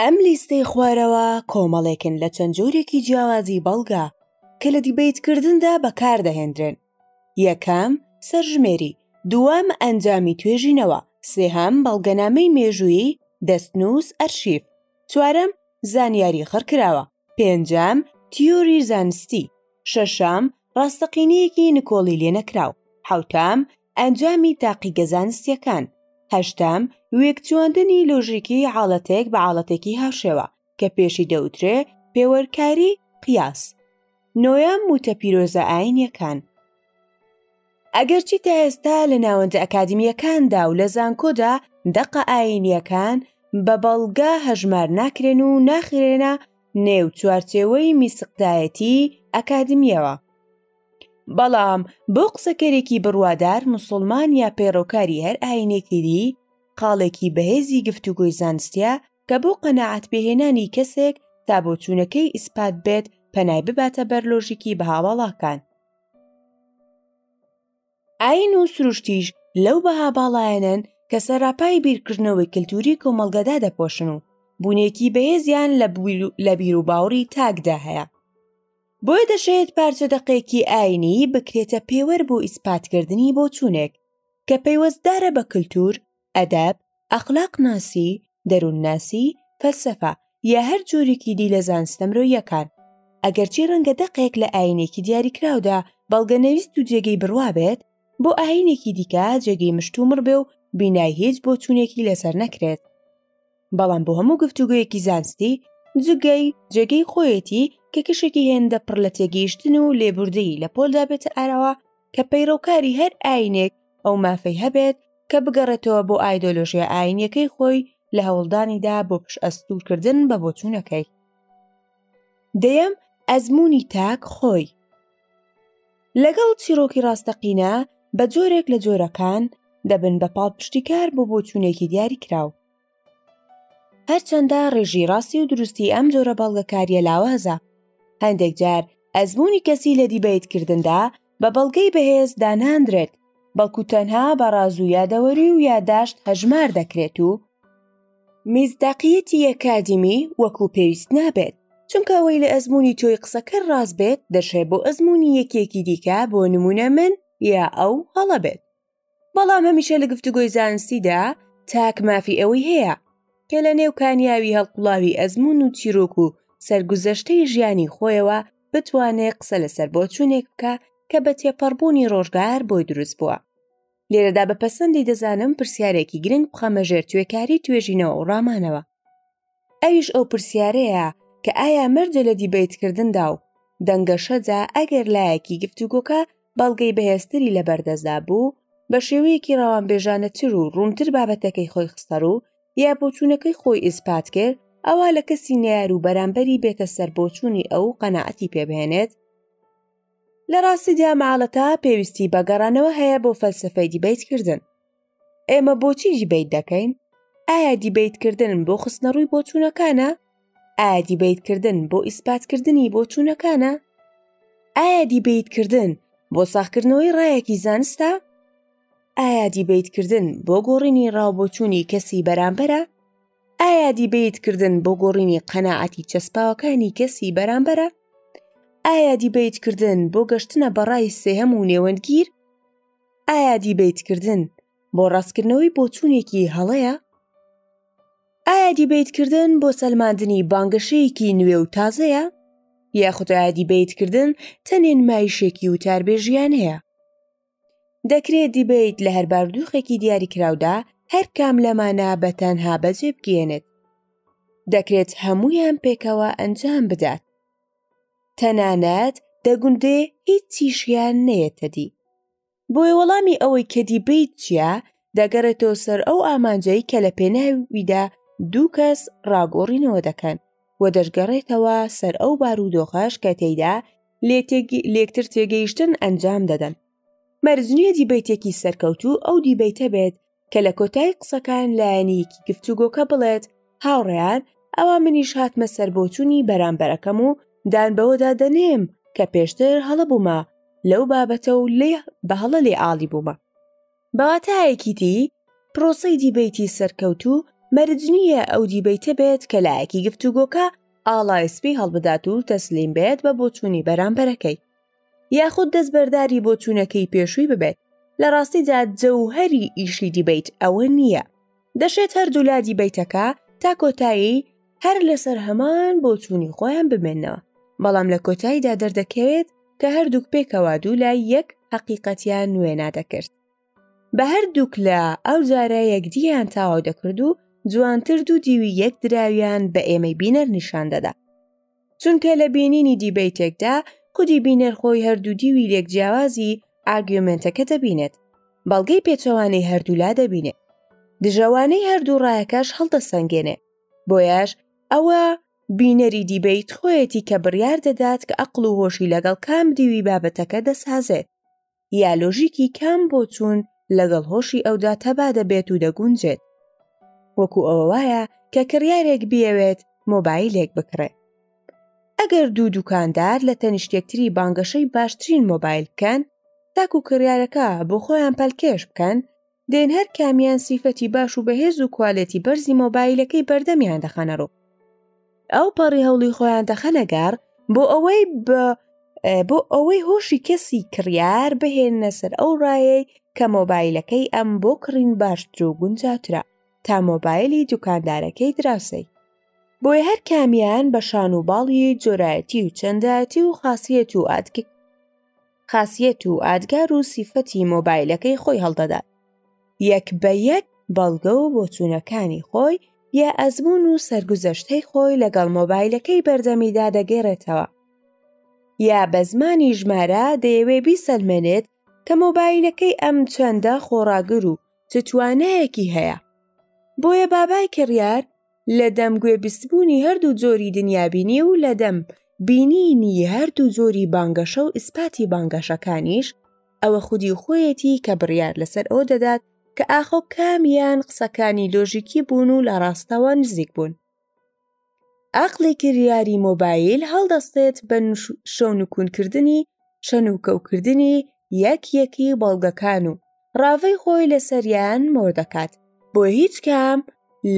ئەم لیستەی خوارەوە کۆمەڵێکن لە چەند جۆرێکی جیاوازی بەڵگە کە لە دیبەیتکردندا بەکاردەهێنرێن، یەکەم، سەرژمێری، دووەم، ئەنجامی توێژینەوە، سێهەم، بەڵگەنامەی مێژوویی، دەستنووس، ئەرشیف، چوارەم، زانیاری خڕکراوە. پێنجەم، تیۆری زانستی، شەشەم، ڕاستەقینەیەکی نکۆڵی لێنەکراو، حەوتەم، ئەنجامی تاقیگە زانستیەکان، هەشتەم، وێکچواندنی لۆژیکی حاڵەتێک بە حاڵەتێکی هاوشێوە کە پێشی دەوترێ پێوەرکاری قیاس، نۆیەم، وتە پیرۆزە ئاینیەکان. ئەگەرچی تا ئێستا لە ناوەندە ئەکادمییەکاندا و لە زانکۆدا دەقە ئاینیەکان بە بەڵگە هەژمار ناکرێن و ناخرێنە نێو چوارچێوەی میسقدایەتی ئەکادمیەوە بەڵام بۆ قسەکەرێکی بڕوادار مسلمان یا پەیڕەوکاری هەر ئاینێکی دی قاڵێکی بەهێزی گفتوگۆی زانستە کە بۆ قەنەعات پێهێنانی کەسێک تا بۆچوونەکەی ئیسپات بێت پەنای بباتە بەرلۆژیکی بەهاواڵاکان ئایین و سروشتیش لەو بەها باڵایەنەن کە سەراپای بیرکردنەوەی کلتوری کۆمەڵگەدا دەپۆشن و بوونێکی بەهێزیان لە بیر و باوەڕی تاکدا هەیە بۆیە دەشێت پارچە دەقێکی ئاینیی بکرێتە پێوەر بۆ ئیسپاتکردنی بۆچوونێک کە پەیوەستدارە بە کلتور ئەدەب، ئەخلاق ناسی، دەروون ناسی، فەلسەفە، یا هەر جۆرێکی دی لە زانستە مرۆییەکان. ئەگەرچی ڕەنگە دەقێک لە ئایینێکی دیاریکراودا بەڵگە نەویست و جێگەی بڕوا بێت، بۆ ئایینێکی دیکە جێگەی مشتومڕ بێ و بینای هیچ بۆچوونێکی لەسەر نەکرێت. بەڵام بۆ هەموو گفتوگۆیەکی زانستی، جگە، جێگەی خۆیەتی کە کەشێکی هێندە پڕ لە تێگەیشتن و لێبوردەیی لە پۆلدا بێتە ئاراوە، کە پەیڕەوکاری هەر ئاینێک ئەو مافەی هەبێت کە بگەڕێتەوە بۆ ئایدۆلۆژیە ئاینیەکەی خۆی لە هەوڵدانیدا بۆ پش ئەستورکردن بە بۆچوونەکەی دەیەم ئەزمموی تاک خۆی لەگەڵ چیرۆکی ڕاستەقینە بە جۆرێک لە جۆرەکان دەبن بە پاڵپشتیکار بۆ بۆچوونێکی دیاری کراوە هەرچەندە ڕێژی ڕاستی و دروستی ئەم جۆرە بەڵگەکاریە لاوازە هەندێک جار ئەزمونی کەسی لە دیبەیتکردندا بە بەڵگەی بەهێز داناندرێت بەڵکو تەنها بە ڕاز و یادەوەری و یاداشت هەژمار دەکرێت و میزداقیەتی ئەکادیمی وەکو پێویست نابێت چونکە ئەوەی لە ئەزمونی تۆی قسەکەر ڕاست بێت دەشێ بۆ ئەزمونی یەکێکی دیکە بۆ نمونە من یا ئەو هەڵە بێت بەڵام هەمیشە لە گفتوگۆی زانستیدا تاک مافی ئەوەی هەیە کە لە نێو کانیاوی هەڵقوڵاوی ئەزمون و چیرۆک و سەرگوزەشتەی ژیانی خۆیەوە بتوانێت قسە لەسەر بۆچوونێک بکە کە بە تێپەڕبوونی ڕۆژگار بۆی دروست بووە لێرەدا بە پەسەندی دەزانم پرسیارێکی گرنگ بخەمە ژێر توێکاری توێژینەوە و ڕامانەوە ئەویش ئەو پرسیارەیە کە ئایا مەرجە لە دیبەیتکردندا و دەنگەشەدا ئەگەر لایەکی گفتوگۆکە بەڵگەی بەهێزتری لە بەردەستدا بوو بە شێوەیەکی ڕەوانبێژانە تر و ڕوونتر بابەتەکەی خۆی خستەر و یا بۆچوونەکەی خۆی ئیسپات کرد ئەوا لە کەسی نەیار و بەرامبەری بێتە سەر بۆچوونی ئەو قەنەعەتی پێبهێنێت لە ڕاستیدا ماڵەتا پێویستی بە گەڕانەوە هەیە بۆ فەلسفەی دیبەیتکردن ئێمە بۆچی دیبیت دەکەین ئایا دیبیتکردن بۆ خستنەڕووی بۆچوونەکانە ئایا دیبیتکردن بۆ ئیسپاتکردنی بۆچوونەکانە ئایا دیبیتکردن بۆ ساخکردنەوەی ڕایەکی زانستە ئایا دیبیتکردن بۆ گۆڕینی ڕاوبۆچوونی کەسی بەرامبەرە ئایا دیبیتکردن بۆ گۆڕینی قەنەعەتی چەسپاوەکانی کەسی بەرامبەرە ئایا دیبیتکردن بۆ گەشتنە بەڕای سێهەم و نێوەندگیر ئایا دیبەیتکردن بۆ ڕاستکردنەوەی بۆچوونێکی هەڵەیە؟ ئایا دیبەیتکردن بۆ سەلماندنی بانگەشەیەکی نوێ و تازەیە؟ یاخود ئایا دیبەیتکردن تەنێ نمایشێکی وتاربێژیانەیە؟ دەکرێت دیبەیت لە هەر باردوخێکی دیاریکراودا هەر کام لەمانە بە تەنها بەجێبگەیەنێت دەکرێت هەمویان پێکەوە ئەنجام بدات تەنانەت دەگونجێ هیچیشیان نەیەتە دی بۆیە وەڵامی ئەوەی کە دی بیت چییە دەگەڕێتەوە سەر ئەو ئامانجەی کە لە پێناویدا دوو کەس ڕاگۆڕینەوە دەکەن و دەشگەڕێتەوە سەر ئەو بارودۆخەش کە تێیدا لێکتر تێگەیشتن ئەنجام دەدەن مەرجنیە دیبیتێکی سەرکەوتوو ئەو دیبیتە بێت کە لە کۆتایی قسەکان لایەنیەکی گفتوگۆکە بڵێت هاوڕێیان ئەوا منیش هاتمە سەربۆچوونی بەرامبەرەکەم و دان بەوەدا دەنێم کە پێشتر هەڵە بوومە لەو بابەتە و لێ بە هەڵە لێ ئاڵی بوومە بەواتایەکی دی پرۆسەی دیبەیتی سەرکەوت و مەرج نییە ئەو دیبەیتە بێت کە لایەکی گفتوگۆکە ئاڵای سپی هەڵبدات و تەسلیم بێت بە بۆچوونی بەرامبەرەکەی یاخود دەست بەرداری بۆ چوونەکەی پێشووی ببێت لە ڕاستیدا جەوهری ئیشی دیبیت ئەوە نییە دەشێت هەردوولا دیبیتەکە تا کۆتایی هەر لەسەر هەمان بۆ چوونی خۆیان بمێنەوە بەڵام لە کۆتاییدا دەردەکەوێت کە هەردووک پێکەوە دوو لای یەک حەقیقەتیان نوێنادەکرد بە هەردووک لە ئەو جارە یەکدییان تاوا دەکرد و جوانتر دوو دیوی یەک دراویان بە ئێمەی بینەر نیشان دەدا چونکە لە بینینی دیبەیتێکدا خودی بینەر خۆی هەردوو دیوی لێک جیاوازی ئارگومنتەکە دەبینێت بەڵگەی پێچەوانەی هەردوولا دەبینێت دژەوانەی هەردوو ڕایەکەش هەڵدەسەنگێنێ بۆیەش ئەوە بینەری دیبیت خۆیەتی کە بڕیار دەدات کە ئەقل و هۆشی لەگەڵ کام دیوی بابەتەکە دەسازێت یا لۆژیکی کام بۆچوون لەگەڵ هۆشی ئەودا تەبا دەبێت و دەگونجێت وەکو ئەوە وایە کە کڕیارێک بیەوێت مۆبایلێک بکڕێت ئەگەر دوو دوکاندار لە تەنیشتێکتری بانگەشەی باشترین مۆبایل بکەن تاکو کڕیارەکە بۆ خۆیان پەلکێش بکەن دێن هەر کامیان سیفەتی باش و بەهێز و کوالێتی بەرزی مۆبایلەکەی بەردەمیان دەخەنە ڕوو ئەو پەڕی هەوڵی خۆیان دەخەنەگەڕ بۆ ئەوەی بە بۆ ئەوەی هۆشی کەسی کڕیار بهێنە سەر ئەو ڕایەی کە مۆبایلەکەی ئەم بۆ کڕین باشتر و گونجاترە تا مۆبایلی دوکاندارەکەی دراوسەی بۆیە هەر کامیان بە شان و باڵی جۆرایەتی و چەندایەتی و خاصیت و ئادک خاسیەت و ئادگار و سیفەتی مۆبایلەکەی خۆی هەڵدەدات یەک بە یەک بەڵگە و بۆچوونەکانی خۆی یا ئەزمون و سەرگوزەشتەی خۆی لەگەڵ مۆبایلەکەی بەردەمیدا دەگەێڕێتەوە یا بە زمانی ژمارە دەیەوێ بیسەلمێنێت کە مۆبایلەکەی ئەم چەندە خۆڕاگر و چتوانایەکی هەیە بۆیە بابای کڕیار لە دەم گوێبیستبوونی هەردوو جۆری دنیابینی و لە دەم بینینی هەردوو جۆری بانگەشە و ئیسپاتی بانگەشەکانیش ئەوە خودی خۆیەتی کە بڕیار لەسەر ئەوە دەدات کە ئاخۆ کامیان قسەکانی لۆژیکی بوون و لە ڕاستەوە نزیک بوون. ئەقڵی کریاری مۆبایل هەڵدەستێت بە شەونکوونکردنی شەنوکەوکردنی یەک یەکی بەڵگەکان و ڕاڤەی خۆی لەسەریان مۆر دەکات بۆ هیچ کام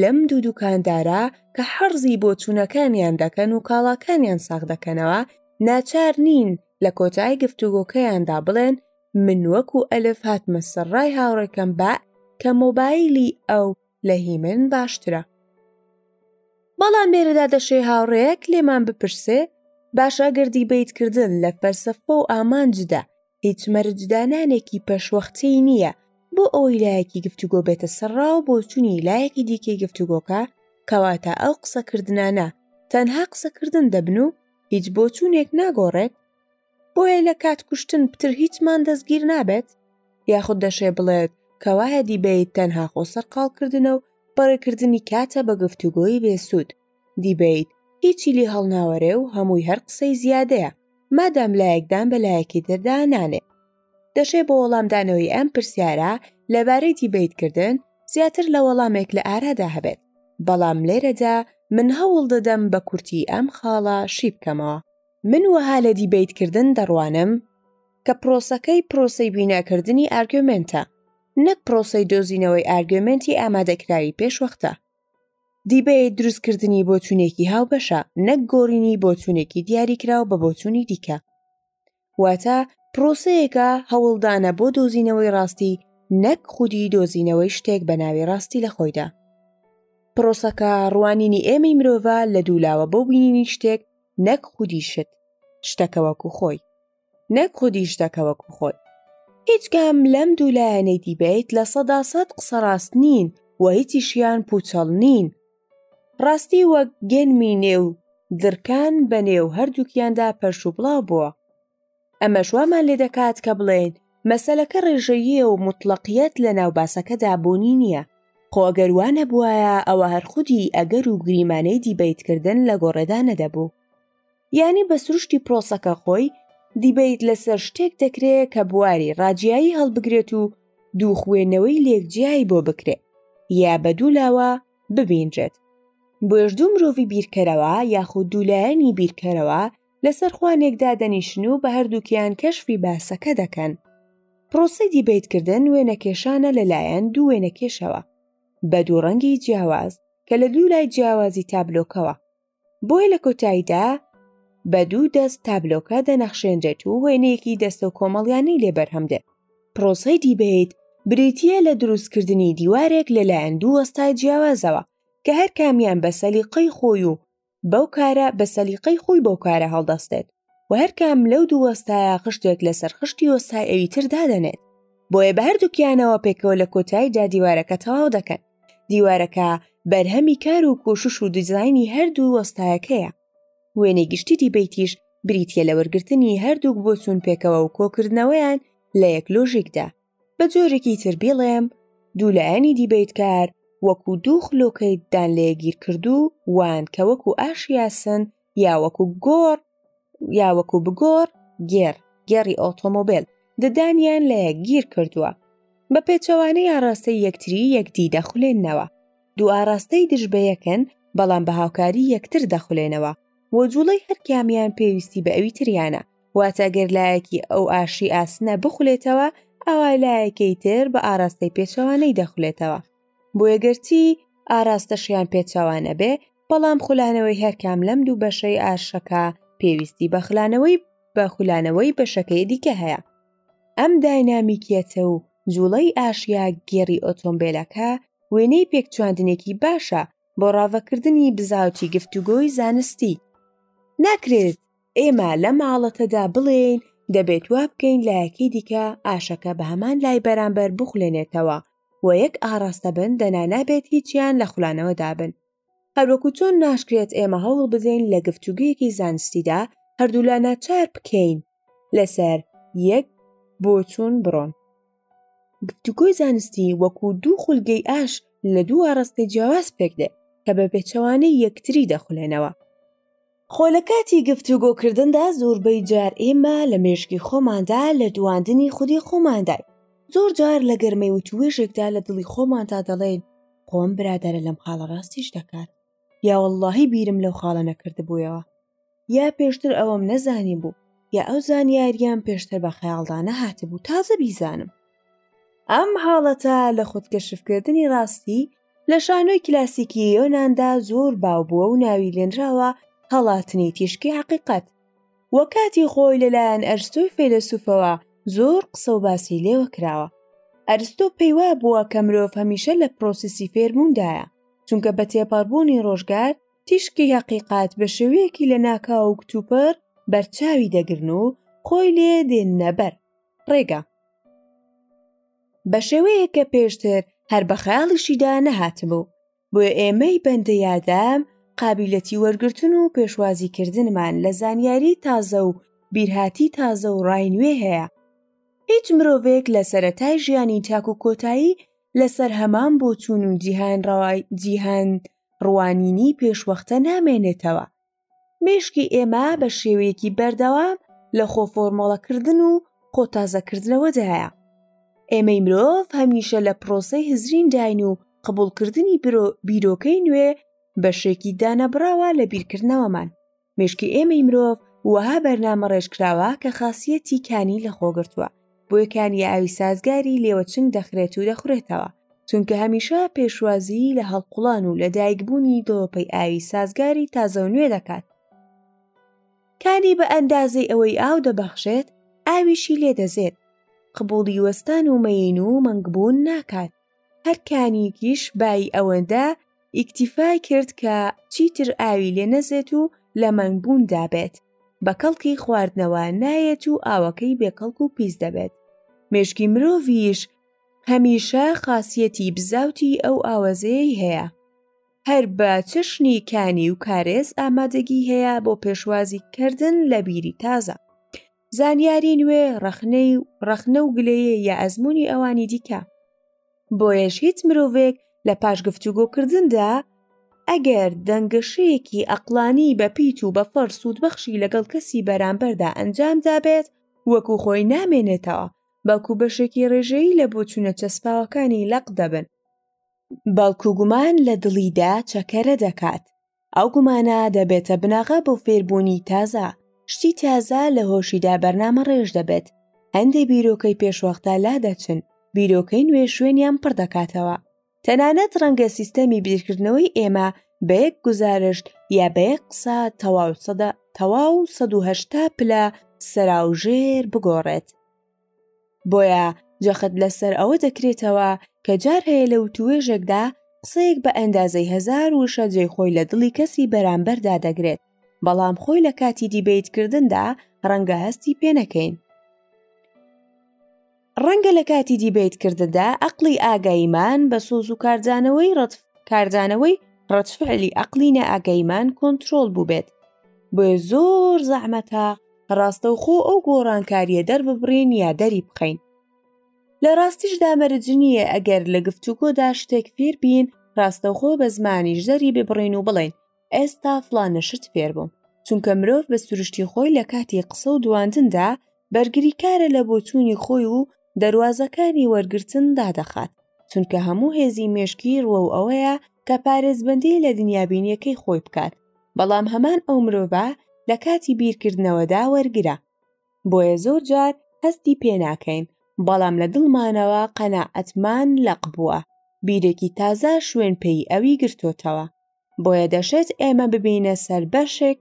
لەم دوو دوکاندارە کە حەرزی بۆ چوونەکانیان دەکەن و کاڵاکانیان ساغ دەکەنەوە ناچار نین لە کۆتایی گفتوگۆکەیاندا بڵێن من وەک و ئەلف هاتمە سەرڕای هاوڕێکەم بە کە مۆبایلی ئەو لە هی من باشترە بەڵام لێرەدا دەشێ هاوڕێک لێمان بپرسێ باشە گردی بیتکردن لە فەرسەفە و ئامانجدا هیچ مەرجدانانێکی پێشوەختیی نییە بۆ ئەوەی لایەکی گفتوگۆ بێتە سەر ڕا و بۆچوونی لایەکی دیکەی گفتوگۆکە، کەواتە ئەو قسەکردنانە تەنها قسەکردن دەبن و هیچ بۆچوونێک ناگۆڕێت، بۆیە لە کاتکوشتن پتر هیچمان دەستگیر نابێت؟ یاخود دەشێ بڵێت کەوایە دیبەیت تەنها خۆسەرقاڵکردنە و بەڕێکردنی کاتە بە گفتوگۆی بێسوود. دیبەیت هیچی لێ هەڵناوەرێ و هەمووی هەر قسەی زیادەیە مادام لایەکدان بە لایەکی تردا نانێ دەشێ بۆ وەڵامدانەوەی ئەم پرسیارە لەبارەی دیبەیتکردن زیاتر لە وەڵامێک لە ئارادا هەبێت بەڵام لێرەدا من هەوڵ دەدەم بە کورتی ئەم خاڵە شی بکەمەوە من وەها لە دیبیتکردن دەڕوانم کە پرۆسەکەی پرۆسی بیناکردنی ئارگومنتە نەک پرۆسی دۆزینەوەی ئارگومنتی ئامادەکراوی پێشوەختە دیبەیت دروستکردنی بۆچوونێکی هاوبەشە نەک گۆڕینی بۆچوونێکی دیاریکراو بە بۆچوونی دیکە واتە پرۆسەیەکە هەوڵدانە بۆ دۆزینەوەی ڕاستی نەک خودی دۆزینەوەی شتێک بە ناوی ڕاستی لە خۆیدا پرۆسەکە ڕوانینی ئێمەی مرۆڤ لە دوولاوە بۆ بینینی شتێک نەک خودی شت شتەکەوەکو خۆی نەک خودی شتەکە وەکو خۆی هیچ کام لەم دوو لایەنەی دیبەیت لە سەدا سەد قسە ڕاست نین و هیچیشیان پوچەڵ نین ڕاستی وەک گەنمی نێو دڕکان بە نێو هەردووکیاندا پەرش و بڵاو بووە ئەمەش وامان لێ دەکات کە بڵێین مەسەلەکە ڕێژەییە و مطلقیت لە ناو باسەکەدا بوونی نییە خۆ ئەگەر وا نەبوایە ئەوە هەر خودی ئەگەر و گریمانەی دیبەیتکردن لە گۆڕێدا نەدەبوو یانی بە سروشتی پرۆسەکە خۆی دیبەیت لەسەر شتێک دەکرێ کە بواری ڕاجیایی هەڵبگرێت و دوو خوێنەوەی لێکجیایی بۆ بکرێ یا بە دوو لاوە ببینرێت بۆیش دوو مرۆڤی بیرکەرەوە یاخود دوولایەنی بیرکەرەوە لەسەر خوانێکدا دەنیشن و بە هەردووکیان کەشفی باسەکە دەکەن پرۆسی دیبیتکردن وێنەکێشانە لەلایەن دوو وێنەکێشەوە بە دوو ڕەنگی جیاواز کە لە دوو لای جیاوازی تابلۆکەوە بۆیە لە کۆتاییدا بە دوو دەست تابلۆکە دەنەخشێنرێت و وێنەیەکی دەستە کۆمەڵیانەی لێ بەرهەم دێت پرۆسەی دیبیت بریتە لە دروستکردنی دیوارێک لەلایەن دوو وەستای جیاوازەوە کە هەر کامیان بە سەلیقەی خۆی و بەو کارە بە سەلیقەی خۆی بەو کارە هەڵدەستێت و هەر کام لەو دوو وەستایە خشتێک لەسەر خشتی وەستای ئەوی تر دادەنێت بۆیە بە هەردووکیانەوە پێکەوە لە کۆتاییدا دیوارەکە تەواو دەکەن دیوارەکە بەرهەمی کار و کۆشش و دیزاینی هەردوو وەستایەکەیە وێنەی گشتی دیبیتیش بریتە لە وەرگرتنی هەردووک بۆ چوون پێکەوە و کۆکردنەوەیان لە یەک لۆژیکدا بە جۆرێکی تر بیڵێم دوولایەنی دیبیتکار وەکو دوو خلۆکەی دان لێگیرکردوو وان کە وەکو ئاشیاسن یا وەکو گۆڕ یا وەکو بگۆڕ گێر گێڕی ئۆتۆمۆبیل ددانیان لە یەکگیر کردووە بە پێچەوانەی ئاراستەی یەکتری یەکدی دەخولێنەوە دوو ئاراستەی دژ بە یەکەن بەڵام بە هاوکاری یەکتر دەخولێنەوە و جوڵەی هەرکامیان پێویستی بە ئەوی تریانە واتە گەر لایەکی ئەو ئاشی ئاسنە بخولێتەوە ئەوە لایەکەی تر بە ئاراستەی پێچەوانەی دەخولێتەوە بۆیەگەرچی ئاراستەشیان پێچەوانە بێ بەڵام خولانەوەی هەرکام لەم دوو بەشەی ئارشەکە پێویستی بە خلانەوەی بە خولانەوەی بەشەکەی دیکە هەیە ئەم داینامیکیەتە و جوڵەی ئاشیا گێڕی ئۆتۆمبیلەکە وێنەی پێکچواندنێکی باشە بۆ ڕاڤەکردنی بزاوتی گفتوگۆی زانستی ناکرێت ئێمە لەم حاڵەتەدا بڵێین دەبێت وا بکەین لایەکی دیکە ئاشەکە بە هەمان لای بەرامبەر بخولێنێتەوە و یەک ئاڕاستە بن دەنا نابێت هیچیان لە خولانەوە دابن هەروەکو چۆن ناشکرێت ئێمە هەوڵ بدەین لە گفتوگویەکی زانستیدا هەردوولا ناچار بکەین لەسەر یەک بۆچوون بڕۆن گفتوگۆی زانستی وەکو دوو خولگەی ئاش لە دوو ئاڕاستەی جیاواز پێکدێ کە بە پێچەوانەی یەکتری دەخولێنەوە خۆ لە کاتی گفتوگۆکردندا زۆربەی جار ئێمە لە مێشکی خۆماندا لە دواندنی خودی خۆمانداین زۆر جار لە گەرمەی وتوێژێکدا لە دڵی خۆماندا دەڵێن خۆم برادەرە لەم خاڵە ڕاستیش دەکات یا واللهی بیرم لەو خاڵە نەکردبوویەوە یا پێشتر ئەوەم نەزانی بوو یا ئەو زانیاریان پێشتر بە خەیاڵدا نەهاتبوو تازە بیزانم ئەم حاڵەتە لە خودکەشفکردنی ڕاستی لە شانۆی کلاسیکی یۆناندا زۆر باو بووە و ناوی لێنراوە هەڵاتنی تیشکی حەقیقەت وە کاتی خۆی لەلایەن ئەرستۆی فەیلەسوفەوە زۆر قسە و باسی لێوە کراوە ئەرستۆ پێیوا بووە کە مرۆڤ هەمیشە لە پرۆسیسی فێربووندایە چونکە بە تێپەڕبوونی ڕۆژگار تیشکی هەقیقات بە شێوەیەکی لە ناکاو و کتوپڕ بەرچاوی دەگرن و خۆی لێ دێننە بەر ڕێگا بە شێوەیە کە پێشتر هەر بە خەیاڵیشیدا نەهاتبوو بۆ ئێمەی بەندە یادام قابلەتی وەرگتن و پێشوازیکردنمان لە زانیاری تازە و بیرهاتی تازە و ڕای نوێ هەیە هیچ مرۆڤێک لە سەرەتای ژیانی تاک و کۆتایی لەسەر هەمان بۆچوون و جیهان ڕەوای جیهان ڕوانینی پێشوەختە نامێنێتەوە مێشکی ئێمە بە شێوەیەکی بەردەوام لە خۆ فۆرمۆڵەکردن و خۆ تازەکردنەوەدایە ئێمەی مرۆڤ هەمیشە لە پرۆسی هزرینداین و قبولکردنی بیرۆکەی نوێ بەشێکی دانەبراوە لە بیرکردنەوەمان مشکی ئێمەی مرۆڤ وەها بەرنامە ڕێژکراوە کە خاصیەتی کانی لە خۆگرتووە بۆیەکانی ئاوی سازگاری لێوە چنگ دەخرێت و دەخورێتەوە چونکە هەمیشە پێشوازیی لە هەڵقوڵان و لە دایکبوونی دڵۆپەی ئاوی سازگاری تازە و نوێ دەکات کانی بە ئەندازەی ئەوەی ئاو دەبەخشێت ئاویشی لێ دەزێت قبوڵی وەستان و مەین و مەنگبوون ناکات هەر کانیکیش بایی ئەوەندە ئیکتیفای کرد کە چیتر ئاوی لێ نەزێت و لە مەنگبوون دابێت بە کەڵکی خواردنەوە نایەت و ئاوەکەی بێکەڵک و پیس دەبێت مێشکی مرۆڤیش هەمیشە خاصیەتی بزاوتی ئەو ئاوەزەیەی هەیە هەر بە چەشنی کانی و کارێز ئامادەگی هەیە بۆ پێشوازی کردن لە بیری تازە زانیاری نوێ ڕەخنەی ڕەخنە و گلەیە یا ئەزمموی ئەوانی دیکە بۆیەش هیچ مرۆڤێک لە پاش گفتوگۆکردندا ئەگەر دەنگەشەیەکی ئەقلانی بە پیت و بە فەر سوودبەخشی لەگەڵ کەسی بەرامبەردا ئەنجام دابێت وەکو خۆی نامێنێتەوە بەڵکو بەشێکی ڕێژەیی لە بۆچوونە چەسپاوەکانی لەق دەبن بەڵکو گومان لە دڵیدا چەکەرە دەکات ئەو گومانە دەبێتە بناغە بۆ فێربوونی تازە شتی تازە لە هۆشیدا بەرنامە ڕێژ دەبێت هەندێ بیرۆکەی پێشوەختە لا دەچن بیرۆکەی نوێ شوێنیان پڕ دەکاتەوە تەنانەت ڕەنگە سیستەمی بیرکردنەوەی ئێمە بە یەک گزارشت یا بە یەک قسە تەواو سەدە تەواو 1970 پلە سەراوژێر بگۆڕێت بۆیە جەخت لەسەر ئەوە دەکرێتەوە کە جار هەیە لە وتوێژێکدا قسەیەک بە ئەندازەی هزار وشە جێ خۆی لە دڵی کەسی بەرامبەردا دەگرێت بەڵام خۆی لە کاتی دیبیتکردندا ڕەنگە هەستی پێنەکەین ڕەنگە لە کاتی دیبیتکردندا ئەقلی ئاگاییمان بە سۆز و کاردانەوەی ڕەتف کاردانەوەی ڕەتفعلی ئەقلینە ئاگەیمان کۆنتترۆل بووبێت بۆیە زۆر زەحمەتە ڕاستەوخۆ ئەو گۆڕانکاریە دەرببڕین یا دەری بخەین لە ڕاستیشدا مەرج نییە ئەگەر لە گفتوگۆدا شتێک فیر بین ڕاستەوخۆ بە زمانیش دەری ببڕین و بڵێن ئێستا فلانە شت فێر بووم چونکە مرۆڤ بە سروشتی خۆی لە کاتی قسە و دواندندا بەرگریکارە لە بۆچوونی خۆی و دەواازەکانی وەرگتن دادەخات چونکە هەموو هێزی مێشکی ڕوە ئەوەیە کە پارێزبندی لە دنیابینیەکەی خۆی بکات بەڵام هەمان ئەو مرۆڤە لە کاتی بیرکردنەوەدا وەرگرە بۆیە زۆر جار هەستی پێناکەین بەڵام لە دڵمانەوە قەناعەتمان لەق بووە بیرێکی تازە شوێن پێی ئەوی گرتۆتەوە بۆیە دەشێت ئێمە ببینە سەر بەشێک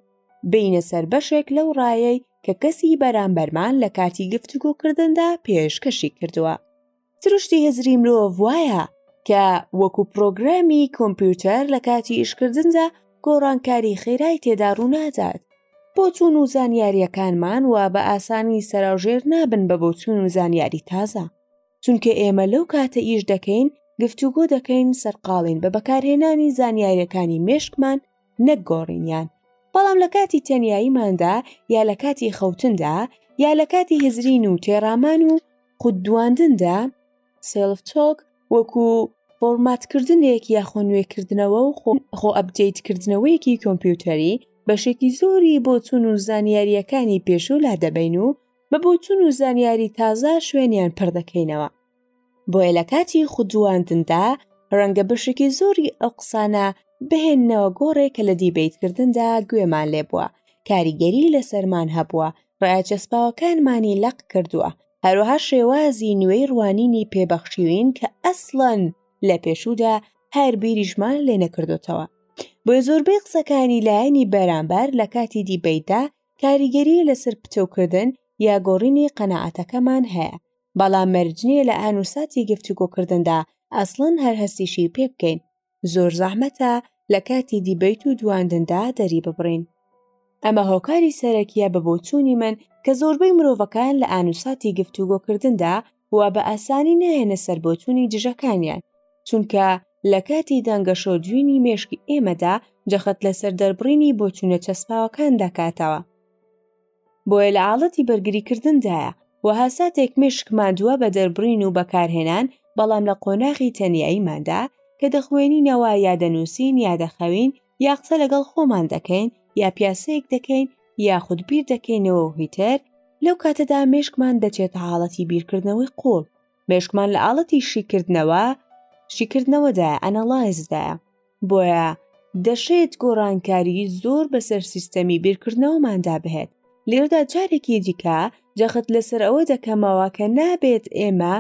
بینە سەر بەشێک لەو ڕایەی کە کەسی بەرامبەرمان لە کاتی گفتوگۆکردندا پێشکەشی کردووە سروشتی هزری مرۆڤ وایە کە وەکو پرۆگرامی کۆمپیوتەر لە کاتی ئیشکردندا گۆڕانکاری خێرای تێدا ڕوونادات بۆ چون و زانیاریەکانمان و بە ئاسانی سەراژێر نابن بە بۆ چون و زانیاری تازە چونکە ئێمە لەو کاتە ئیش دەکەین گفتوگۆ دەکەین سەرقاڵین بە بەکارهێنانی زانیاریەکانی مێشکمان نەک گۆڕینیان بەڵام لە کاتی تەنیاییماندا یا لە کاتی خەوتندا یا لە کاتی هزرین و تێڕامان و خوددواندندا سلف تۆک وەکو فۆرماتکردنێک یاخۆ نوێکردنەوە و خۆ ئەبدەیتکردنەوەیەکی کۆمپیوتەری بەشێکی زۆری بۆچون و زانیارییەکانی پێشوو لا دەبین و بە بۆچون و زانیاری تازە شوێنیان پڕدەکەینەوە بۆیە لە کاتی خودواندندا ڕەنگە بەشێکی زۆری ئەو قسانە بهێننەوە گۆڕێ کە لە دیبیتکردندا گوێمان لێ بووە کاریگەری لەسەرمان هەبووە ڕاجەسپاوەکانمانی لەق کردووە هەروەها شێوازی نوێی ڕوانینی پێبەخشیوین کە ئەسڵەن لە پێشوودا هەر بیریشمان لێ نەکردوتەوە بۆ زۆربەی قسەکانی لایەنی بەرامبەر لە کاتی دیبیتدا کاریگەری لەسەر پتەوکردن یا گۆڕینی قەنەعاتەکەمان هەیە بەڵام مەرج نییە لە ئان و ساتی گفتوگۆکردندا ئەسڵەن هەر هەستیشی پێ بکەین زۆر زەحمەتە لە کاتی دیبەیت و دواندندا دەری ببڕین ئەمە هۆکاری سەرەکیە بە بۆچوونی من کە زۆربەی مرۆڤەکان لە ئان و ساتی گفتوگۆکردندا و بە ئاسانی نایەنە سەر بۆچوونی دژەکانیان چونکە لە کاتی دەنگەشۆ دوینی مێشکی ئێمەدا جەخت لەسەر دەربڕینی بۆچوونە چەسپاوەکان دەکاتەوە. بۆیە لە ئاڵەتی بەرگریکردندایە و هاساتێک مێشک مادووە بە دەربڕین و بەکارهێنان بەڵام لە قۆناغی تەنیاییماندا کە دەخوێنینەوە یا دەنووسین یا دەخەوین یا قسە لەگەڵ خۆمان دەکەین یا پیاسەیەک دەکەین یاخود بیر دەکەینەوە هیتر لەو کاتەدا مێشکمان دەچێتە حاڵەتی بیرکردنەوەی قوڵ مێشکمان لە ئاڵەتی شیکردنەوە شیکردنەوەدایە ئەنەڵایزدایە بۆیە دەشێت گۆڕانکاری زۆر بەسەر سیستەمی بیرکردنەوەماندا بهێت لێرەدا جارێکی دیکە جەخت لەسەر ئەوە دەکەمەوە کە نابێت ئێمە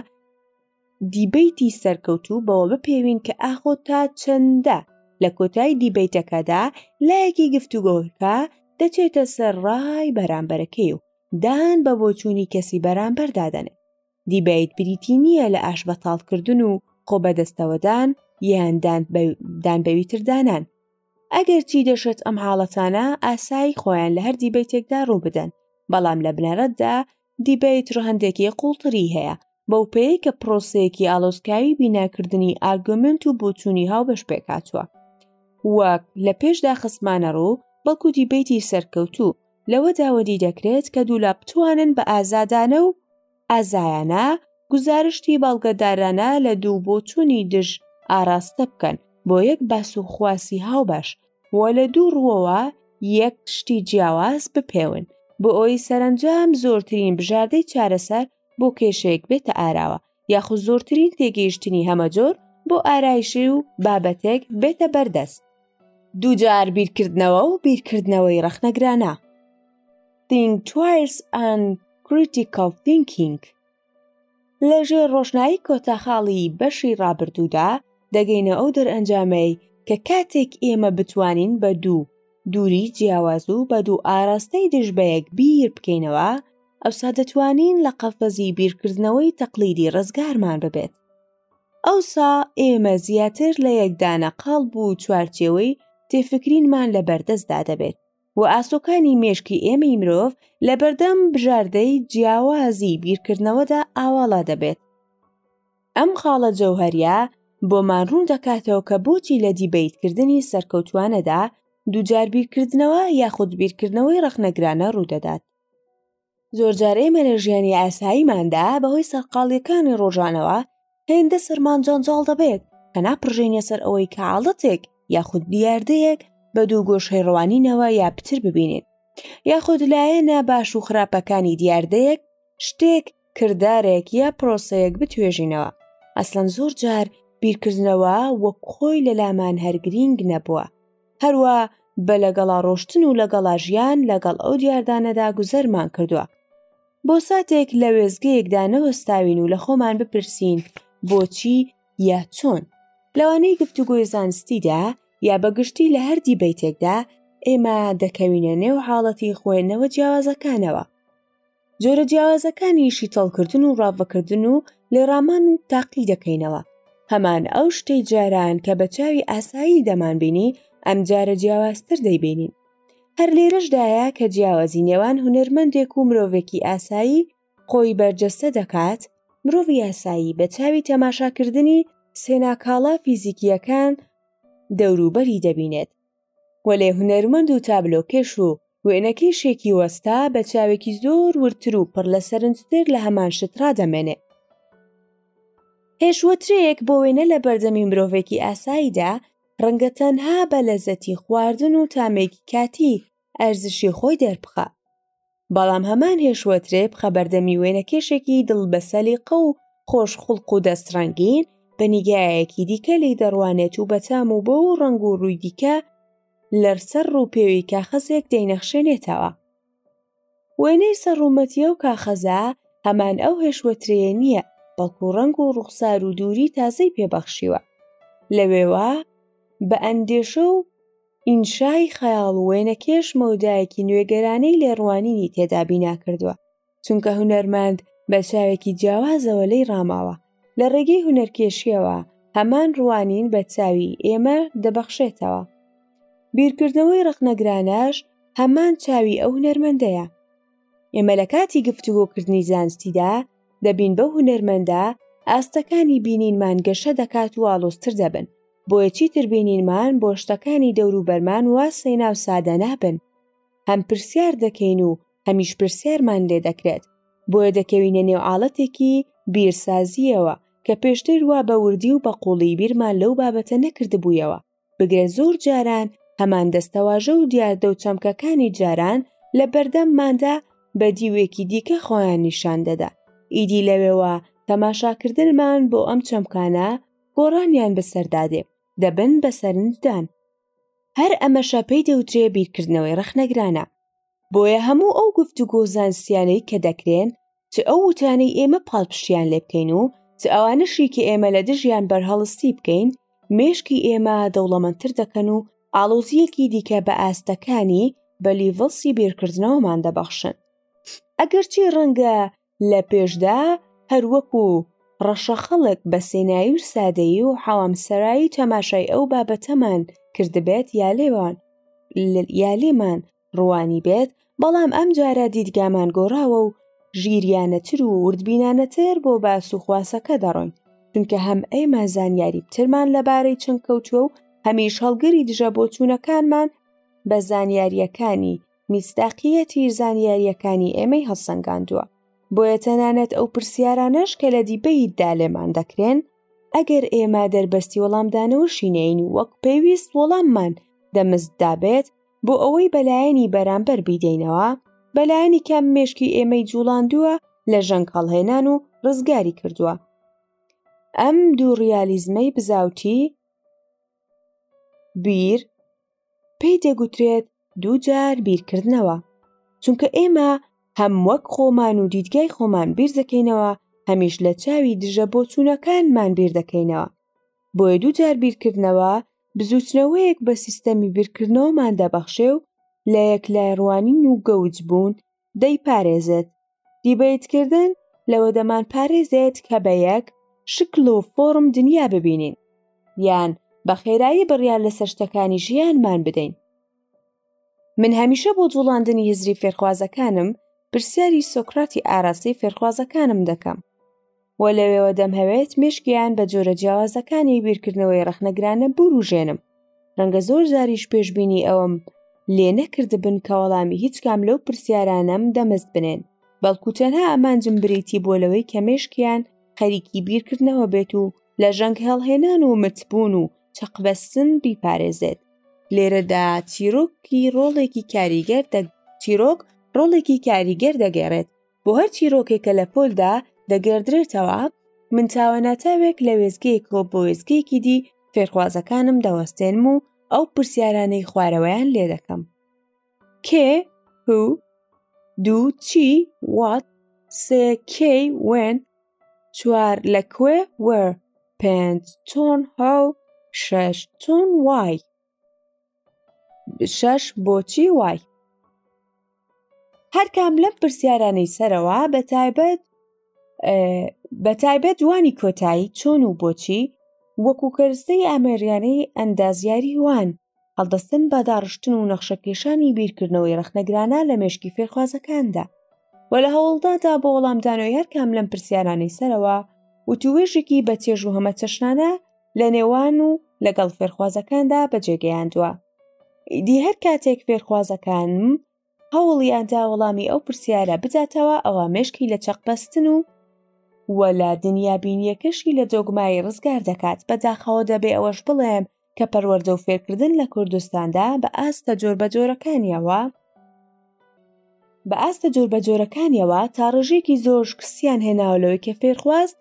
دیبیتی سەرکەوتوو بەوە بپێوین کە ئاخۆ تا چەندە لە کۆتای دیبیتەکەدا لایەکی گفتوگۆکە دەچێتە سەر ڕای بەرامبەرەکەی و دان بە بۆچوونی کەسی بەرامبەر دادەنێت دیبەیت بریتی نییە لە ئاش بەتاڵکردن و خۆ بەدەستەوەدان یان دان بەویتردانان ئەگەر چی دەشێت ئەم حاڵەتانە ئاسایی خۆیان لە هەر دیبەیتێکدا ڕوو بدەن بەڵام لە بنەرەتدا دیبەیت ڕەهندێکی قوڵتری هەیە بەو پێی کە پرۆسەیەکی ئالۆزکاوی بیناکردنی ئارگومنت و بۆچوونی هاوبەش پێکاتوە وەک لە پێشدا خسمانە ڕوو بەڵکو دیبەیتی سەرکەوتوو لەوەدا وەدی دەکرێت کە دوولا بتوانن بە ئازادانە و ئازایانە گوزارشتی بەڵگەدارانە لە دوو بۆچوونی دژ ئاراستە بکەن بۆ یەک باس و خواسی هاوبەش و لە دوو ڕووەوە یەک شتی جیاواز بپێون بۆ ئەوی سەرنجام زۆرترین بژاردەی چارەسەر بۆ کێشەیەک بێتە ئاراوە یاخود زۆرترین تێگەیشتنی هەمەجۆر بۆ ئارایشی و بابەتێک بێتە بەردەست دووجار بیرکردنەوە و بیرکردنەوەی ڕەخنەگرانە Think twice and critical thinking لەژێر ڕۆشنایی کۆتاخاڵی بەشی ڕابردوودا دەگەینە ئەو دەرئەنجامەی کە کاتێک ئێمە بتوانین بە دوو دووری جیاواز و بە دوو ئاراستەی دژبەیەک بیر بکەینەوە ئەوسا دەتوانین لە قەفەزی بیرکردنەوەی تەقلیدی ڕزگارمان ببێت ئەوسا ئێمە زیاتر لە یەکدانە قاڵ بوو چوارچێوەی تێفکرینمان لە بەردەستدا دەبێت و ئاسۆکانی مێشکی ئێمەی مرۆڤ لە بەردەم بژاردەی جیاوازی بیرکردنەوەدا ئاواڵا دەبێت ئەم خاڵە جەوهریا بۆمان ڕوون دەکاتەوە کە بۆچی لە دیبیتکردنی سەرکەوتوانەدا دووجار بیرکردنەوە یاخود بیرکردنەوەی ڕەخنەگرانە ڕوودەدات زۆرجار ئێمە لە ژیانی ئاساییماندا بەهۆی سەرقاڵیەکانی ڕۆژانەوە هێندە سەرمان جەنجاڵ دەبێت کە ناپڕژێنە سەر ئەوەی کە حاڵەتێک یاخود دیاردەیەک بە دوو گۆشەی ڕوانینەوە یا پتر ببینێت یاخود لایەنە باش و خراپەکانی دیاردەیەک شتێک کردارێک یا پرۆسەیەک بتوێژینەوە ئەسلەن زۆر جار بیرکردنەوە وەک خۆی لە لامان هەرگرینگ نەبووە هەروا بە لەگەڵا ڕۆشتن و لەگەڵا ژیان لەگەڵ ئەو دیاردانەدا گوزەرمان کردووە بۆ ساتێک لە وێزگەیەکدا نەوەستاوین و لە خۆمان بپرسین بۆچی یا چۆن لەوانەی گفتوگۆی زانستیدا یا بەگشتی لە هەر دیبەیتێکدا ئێمە دەکەوینە نێو حاڵەتی خوێندنەوە جیاوازەکانەوە جۆرە جیاوازەکانی شیتەڵکردن و ڕاڤەکردن و لێڕامان و تاقی دەکەینەوە هەمان ئەو شتەی جاران کە بە چاوی ئاسایی دەمانبینی ئەم جارە جیاوازتر دەیبینین هەر لێرەشدایە کە جیاوازی نێوان هونەرمەندێک و مرۆڤێکی ئاسایی خۆی بەرجەستە دەکات مرۆڤ یاسایی بە چاوی تەماشاکردنی سێناکاڵا فیزیکیەکان دەوروبەری دەبینێت وەلێ هونەرمەند و تابلۆکێش و وێنەکێشێکی وەستا بە چاوێکی زۆر وردتر و پڕ لە سەرنجتر لە هەمان شت ڕادەمێنێ. پێشوەترێک بۆ وێنە لە بەردەمی مرۆڤێکی ئاساییدا ڕەنگە تەنها بە لەزەتی خواردن و تامێکی کاتی ئەرزشی خۆی دەربخا. بەڵام هەمان هێشوەترێ بخە بەردەمی وێنە کێشێکی دڵ بەسەلیقە و خۆش خوڵق و دەستڕەنگین بە نیگایەکی دیکە لی دەڕوانێت و بەتام و بۆ و ڕنگ و ڕووی دیکە لەرسەر ڕووپێوی کاخەزێک دەینەخشێنێتەوە وێنەی سەرڕوومەتیە و کاخەزە هەمان ئەو هێشوەترەیە نییە بەڵکو ڕنگ و ڕوخسار و دووری تازەی پێبەخشیوە لەوێوە بە ئەندێشە و ئینشای خەیاڵ و وێنەکێش مەودایەکی نوێگەرانەی لێ ڕوانینی تێدا بینا کردووە، چونکە هونەرمەند بە چاوێکی جیاوازەوە لێی ڕاماوە، لە ڕێگەی هونەرکێشیەوە هەمان ڕوانین بە چاوی ئێمە دەبەخشێتەوە. بیرکردنەوەی ڕەخنەگرانەش هەمان چاوی ئەو هونەرمەندەیە. ئێمە لە کاتی گفتوگۆکردنی زانستیدا، دەبین بەو هونەرمەندە ئاستەکانی بینینمان گەشە دەکات و ئالۆزتر دەبن بۆیە چیتر بینینمان بۆ شتەکانی دەوروبەرمان وا سەینا و سادە نابن هەم پرسیار دەکەین و هەمیش پرسیارمان لێ دەکرێت بۆیە دەکەوینە نێو عاڵەتێکی بیرسازیەوە کە پێشتر وا بە وردی و بە قوڵی بیرمان لەو بابەتە نەکردبوویەوە بگرە زۆر جاران هەمان دەستەواژە و دیاردە و چەمکەکانی جاران لە بەردەمماندا بە دیوێکی دیکە خۆیان نیشان دەدا ئیدی لەوێوە تەماشاکردنمان بۆ ئەم چەمکانە گۆڕانیان بەسەردادێ دەبن بە سەرنجدان هەر ئەمەشە پێی دەوترێ بیرکردنەوەی ڕەخنەگرانە بۆیە هەموو ئەو گفتوگۆ زانستیانەی کە دەکرێن چ ئەو وتانەی ئێمە پاڵپشتیان لێ بکەین و چ ئەوانەشی کە ئێمە لە دژیان بەرهەڵستی بکەین مێشکی ئێمە دەوڵەمەندتر دەکەن و ئاڵۆزییەکی دیکە بە ئاستەکانی بە لیڤڵسی بیرکردنەوەمان دەبەخشن ئەگەرچی ڕەنگە لە پێشدا هەر وەکو ڕەشە خەڵک بە سێنایی و سادەیی و حەوامسەرایی تەماشای ئەو بابەتەمان کردبێت یا لێوان یا لێمان ڕوانی بێت بەڵام ئەم جارە دیدگامان گۆڕاوە و ژیریانەتر و وردبینانەتر بۆ باس و خواسەکە دەڕۆین چونکە هەم ئێمە زانیاری بترمان لەبارەی چنگ کەوتووە و هەمیش هەڵگری دژە بۆچوونەکانمان بە زانیاریەکانی میسداقیەتی زانیاریەکانی ئێمەی هەڵسەنگاندووە بۆیە تەنانەت ئەو پرسیارانەش کە لە دیبەیتدا لێمان دەکرێن ئەگەر ئێمە دەربەستی وەڵامدانەوەشی نین وەک پێویست وەڵاممان دەمست دابێت بۆ ئەوەی بەلایەنی بەرامبەر بیدەینەوە بەلایەنی کام مێشکی ئێمەی جوڵاندووە لە ژەنگ هەڵهێنان و ڕزگاری کردووە ئەم دوو ڕیالیزمەی بزاوتی بیر پێی دەگوترێت دوو جار بیرکردنەوە چونکە ئێمە هەم وەک خۆمان و دیدگای خۆمان بیر دەکەینەوە هەمیش لە چاوی دژە بۆچوونەکانمان بیر دەکەینەوە بۆیە دوو جار بیرکردنەوە بزوتنەوەیەک بە سیستەمی بیرکردنەوەمان دەبەخشێ و لە یەک لای ڕوانین و گەوج بوون دەیپارێزێت دیبەیتکردن لەوە دەمان پارێزێت کە بە یەک شکل و فۆرم دنیا ببینین یان بە خێرایی بڕیان لە سەرشتەکانی ژیانمان بدەین من هەمیشە بۆ جوڵاندنی هزری فێرخوازەکانم پرسیاری سۆکراتی ئاراسی فێرخوازەکانم دەکەم و لەوێوە دەمهەوێت مێشکیان بە جۆرە جیاوازەکانی بیرکردنەوەی ڕەخنەگرانە بوروژێنم ڕەنگە زۆر زاریش پێشببینی ئەوم لێ نەکردبن کە وەڵامی هیچ کام لەو پرسیارانەم دەمەست بنێن بەڵکو تەنها ئامانجم بریتی بۆ لەوەی کە مێشکیان خەریکی بیرکردنەوە بێت و لە ژەنگ هێڵهێنان و متبوون و چەقبەستن بیپارێزێت لێرەدا چیرۆکی ڕۆڵێکی کاریگەر دە چیرۆک ڕۆڵێکی کاریگەر دەگێڕێت بۆ هەر چیرۆکێک کە لە پۆلدا دەگەردرێتەوە من چاوەناتاوێک لە وێزگەیەکەوە بۆ وێزگەیەکی دی فێرخوازەکانم دەوەستێنم و ئەو پرسیارانەی خوارەوەیان لێ دەکەم کێ هو دوو چی وات سێ کێ وێن چوار لە کوێ وەر پێنج چۆن هەو شەش چۆن وای شەش بۆچی وای هەرکام لەم پرسیارانەی سەرەوە بە تایبەت بە تایبەت دوانی کۆتایی چۆن و بۆچی وەکو کەرستەی ئامێریانەی ئەندازیاری وان هەڵدەستن بە داڕشتن و نەخشەکێشانی بیرکردنەوەی ڕخنەگرانە لە مێشکی فێرخوازەکاندا و لە هەوڵدادا بۆ وەڵامدانەوەی هەرکام لەم پرسیارانەی سەرەوە وتوێژێکی بە چێژ و هەمە چەشنانە لە نێوان و لەگەڵ فێرخوازەکاندا بەجێگەیاندووە ئیدی هەر کاتێک فێرخوازەکانم هەوڵیاندا وەڵامی ئەو پرسیارە بداتەوە ئەوە مشکی لە چەقبەستن و وەلا دنیا بینیەکەشی لە دۆگمایی ڕزگار دەکات بەداخەوە دەبێ ئەوەش بڵێم کە پەروەردە و فێرکردن لە کوردستاندا بە ئاستە جۆر بە جۆرەکانیەوە بە ئاستە جۆر بە جۆرەکانیەوە تا ڕژێکی زۆر شکستیان هێناوە لەوەی کە فێرخواز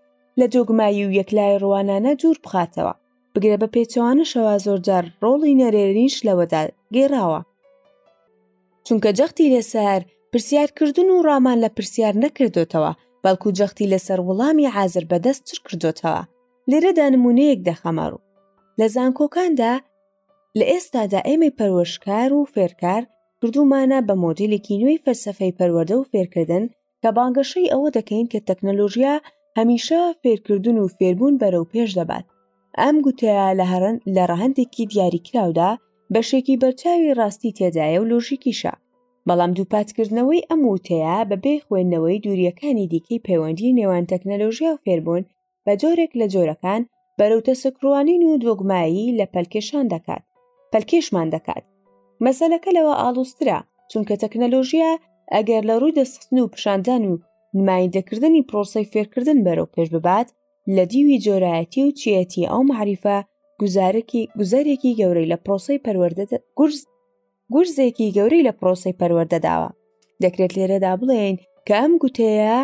لە دۆگمایی و یەکلای ڕوانانە دوور بخاتەوە بگرە بە پێچەوانەشەوە زۆرجار ڕۆڵی نەرێنیش لەوەدا گێڕاوە چونکە جەختی لەسەر پرسیارکردن و ڕامان لە پرسیار نەکردوتەوە بەڵکو جەختی لەسەر وڵامی عازر بەدەست چر کردوتەوە لێرەدا نمونەیەک دەخەمە ڕوو لە زانکۆکاندا لە ئێستادا ئێمەی پەروەشکار و فێرکار کردومانە بە مۆدیلێکی نوێی فەلسفەی پەروەردە و فێرکردن کە بانگەشەی ئەوە دەکەین کە تەکنەلۆژیا هەمیشە فێرکردن و فێربوون بەرەو پێش دەبات ئەم گوتەیە لە هەرن لە ڕەهندێکی دیاریکراودا بەشێکی بەرچاوی ڕاستی تێدایە و لۆژیکیشە بەڵام دووپاتکردنەوەی ئەم وتەیە بەبێ خوێندنەوەی دووریەکانی دیکەی پەیوەندی نێوان تەکنەلۆژیا و فێربوون بە جۆرێک لە جۆرەکان بەرەو تەسکڕوانین و دۆگمایی لە پەلکێشان دەکات پەلکێشمان دەکات مەسەلەکە لەوە ئاڵوسترا چونکە تەکنەلۆژیە ئەگەر لە ڕووی دەستخستن و پیشاندان و نمایندەکردنی پرۆسی فێرکردن بەرەو پێش ببات لە دیوی جۆرایەتی و چیەتی ئەو معریفە گوزارێکی گوزارێکی گەورەی لە پرۆسی پەروەردە گورز گورزێکی گەورەی لە پرۆسی پەروەردەداوە دەکرێت لێرەدا بڵێین کە ئەم گوتەیە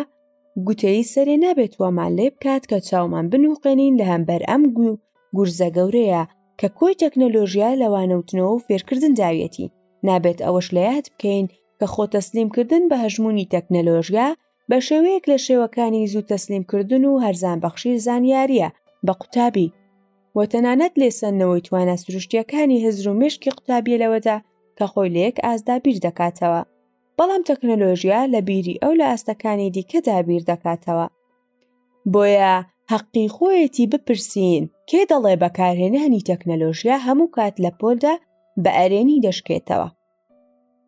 گوتەی سەرێ نابێت وامان لێ بکات کە چاومان بنووقێنین لە هەمبەر ئەم گو گورزە گەورەیە کە کۆی تەکنەلۆژیا لەوانەوتنەوە و فێرکردن داویەتی نابێت ئەوەش لە یاد بکەین کە خۆتەسلیمکردن بە هەژمونی تەکنەلۆژیا بە شێوەیەک لە شێوەکانی زوو تەسلیم کردن و هەرزان بەخشی زانیاریە بە قوتابی و تەنانەت لێسەندنەوەی توانە سروشتیەکانی هزر و مشکی قوتابیە لەوەدا کە خۆی لە یەک ئاسدا بیر دەکاتەوە بەڵام تەکنەلۆژیا لە بیری ئەو لە ئاستەکانی دیکە دابیر دەکاتەوە بۆیە هەقی خۆیەتی بپرسین کێ دەڵێ بەکارهێنانی تەکنەلۆژیا هەموو کات لە پۆلدا بە ئەرێنی دەشکێتەوە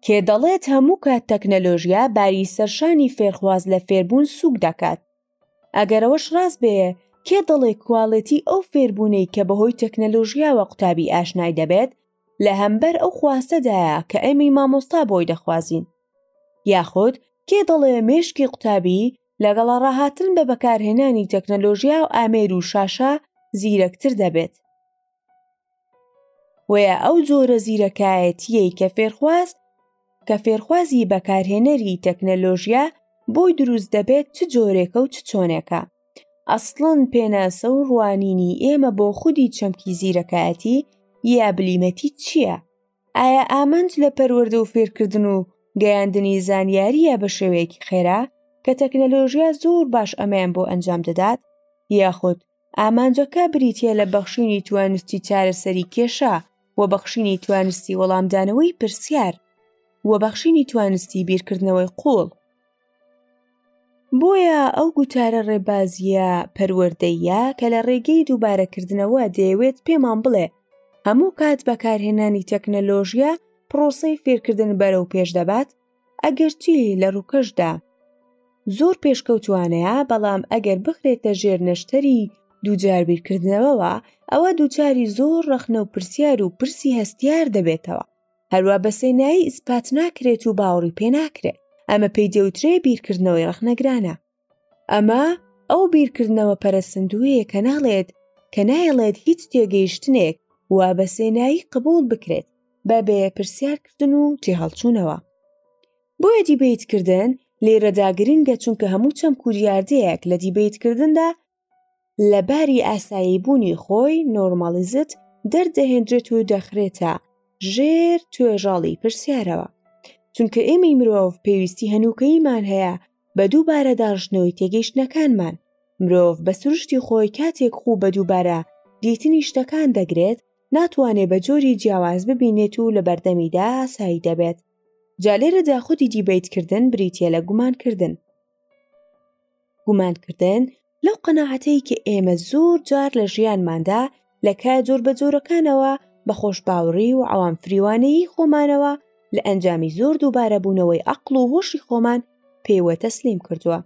کێ دەڵێت هەموو کات تەکنەلۆژیا باری سەرشانی فێرخواز لە فێربوون سوک دەکات ئەگەرەوەش ڕاست بێ کێ دەڵێ کوالێتی ئەو فێربوونەی کە بەهۆی تەکنەلۆژیاوە قوتابی ئاشنای دەبێت لە هەمبەر ئەو خواستەدایە کە ئێمەی مامۆستا بۆی دەخوازین یاخود کێ دەڵێ مێشکی قوتابی لەگەڵا ڕاهاتن بە بەکارهێنانی تەکنەلۆژیا و ئامێر و شاشە زیرەکتر دەبێت بۆیە ئەو جۆرە زیرەکایەتیەی کە فێرخواز کە فێرخوازی بەکارهێنەری تەکنەلۆژیا بۆی دروست دەبێت چ جۆرێکە و چ چۆنێکە ئەسڵەن پێناسە و ڕوانینی ئێمە بۆ خودی چەمکی زیرەکایەتی یا بلیمەتی چییە؟ ئایا ئامانج لە پەروەردە و فێرکردن و گەیاندنی زانیاریە بە شێوەیەکی خێرا کە تەکنەلۆژیا زۆر باش ئەمەیان بۆ ئەنجام دەدات یاخود ئامانجەکە بریتە لە بەخشینی توانستی چارەسەری کێشە و بەخشینی توانستی وەڵامدانەوەی پرسیار و بەخشینی توانستی بیرکردنەوەی قوڵ بۆیە ئەو گوتارە ڕێبازیە پەروەەردەیە کە لە ڕێگەی دووبارەکردنەوە دەیەوێت پێمان بڵێ هەموو کات بەکارهێنانی تەکنەلۆژیە پرۆسی فێرکردن بەرەو پێش دەبات ئەگەرچی لە ڕووکەشدا زۆر پێشکەوتوانەیە بەڵام ئەگەر بخرێتە ژێر نەشتەری دووجار بیرکردنەوەوە ئەوە دووچاری زۆر ڕەخنە و پرسیار و پرسی هەستیار دەبێتەوە هەروە بە سێنایی ئیسپات ناکرێت و باوەڕی پێ ناکرێت ئەمە پێی دەوترێ بیرکردنەوەی ڕەخنەگرانە ئەمە ئەو بیرکردنەوە پەرەسەندوویە کە ناڵێت کە نایڵێت هیچ تێگەیشتنێک وا بە سێنایی قبول بکرێت بە بێ پرسیارکردن و تێهەڵچوونەوە بۆیە دیبیتکردن لێرەدا گرنگە چونکە هەموو چەمک و دیاردەیەک لە دیبیتکردندا لە باری ئاسایی بوونی خۆی نۆرماڵیزت دەردەهێنرێت و دەخرێتە ژێر توێژاڵی پرسیارەوە چونکە ئێمەی مرۆڤ پێویستی هەنووکەیمان هەیە بە دووبارە داڕشتنەوەی تێگەیشتنەکانمان مرۆڤ بە سروشتی خۆی کاتێک خوو بە دووبارە دیتنی شتەکان دەگرێت ناتوانێت بە جۆری جیاواز ببینێت و لە بەردەمیدا سایی دەبێت جا لێرەدا خودی دیبیتکردن بریتە لە گومانکردن گومان کردن لەو قەنەعەتەی کە ئێمە زۆر جار لە ژیانماندا لە کایە جۆر بە جۆرەکانەوە بە خۆش باوڕی و عوام فریوانەیی خۆمانەوە لە ئەنجامی زۆر دووبارەبوونەوەی ئەقل و هۆشی خۆمان پێوە تەسلیم کردووە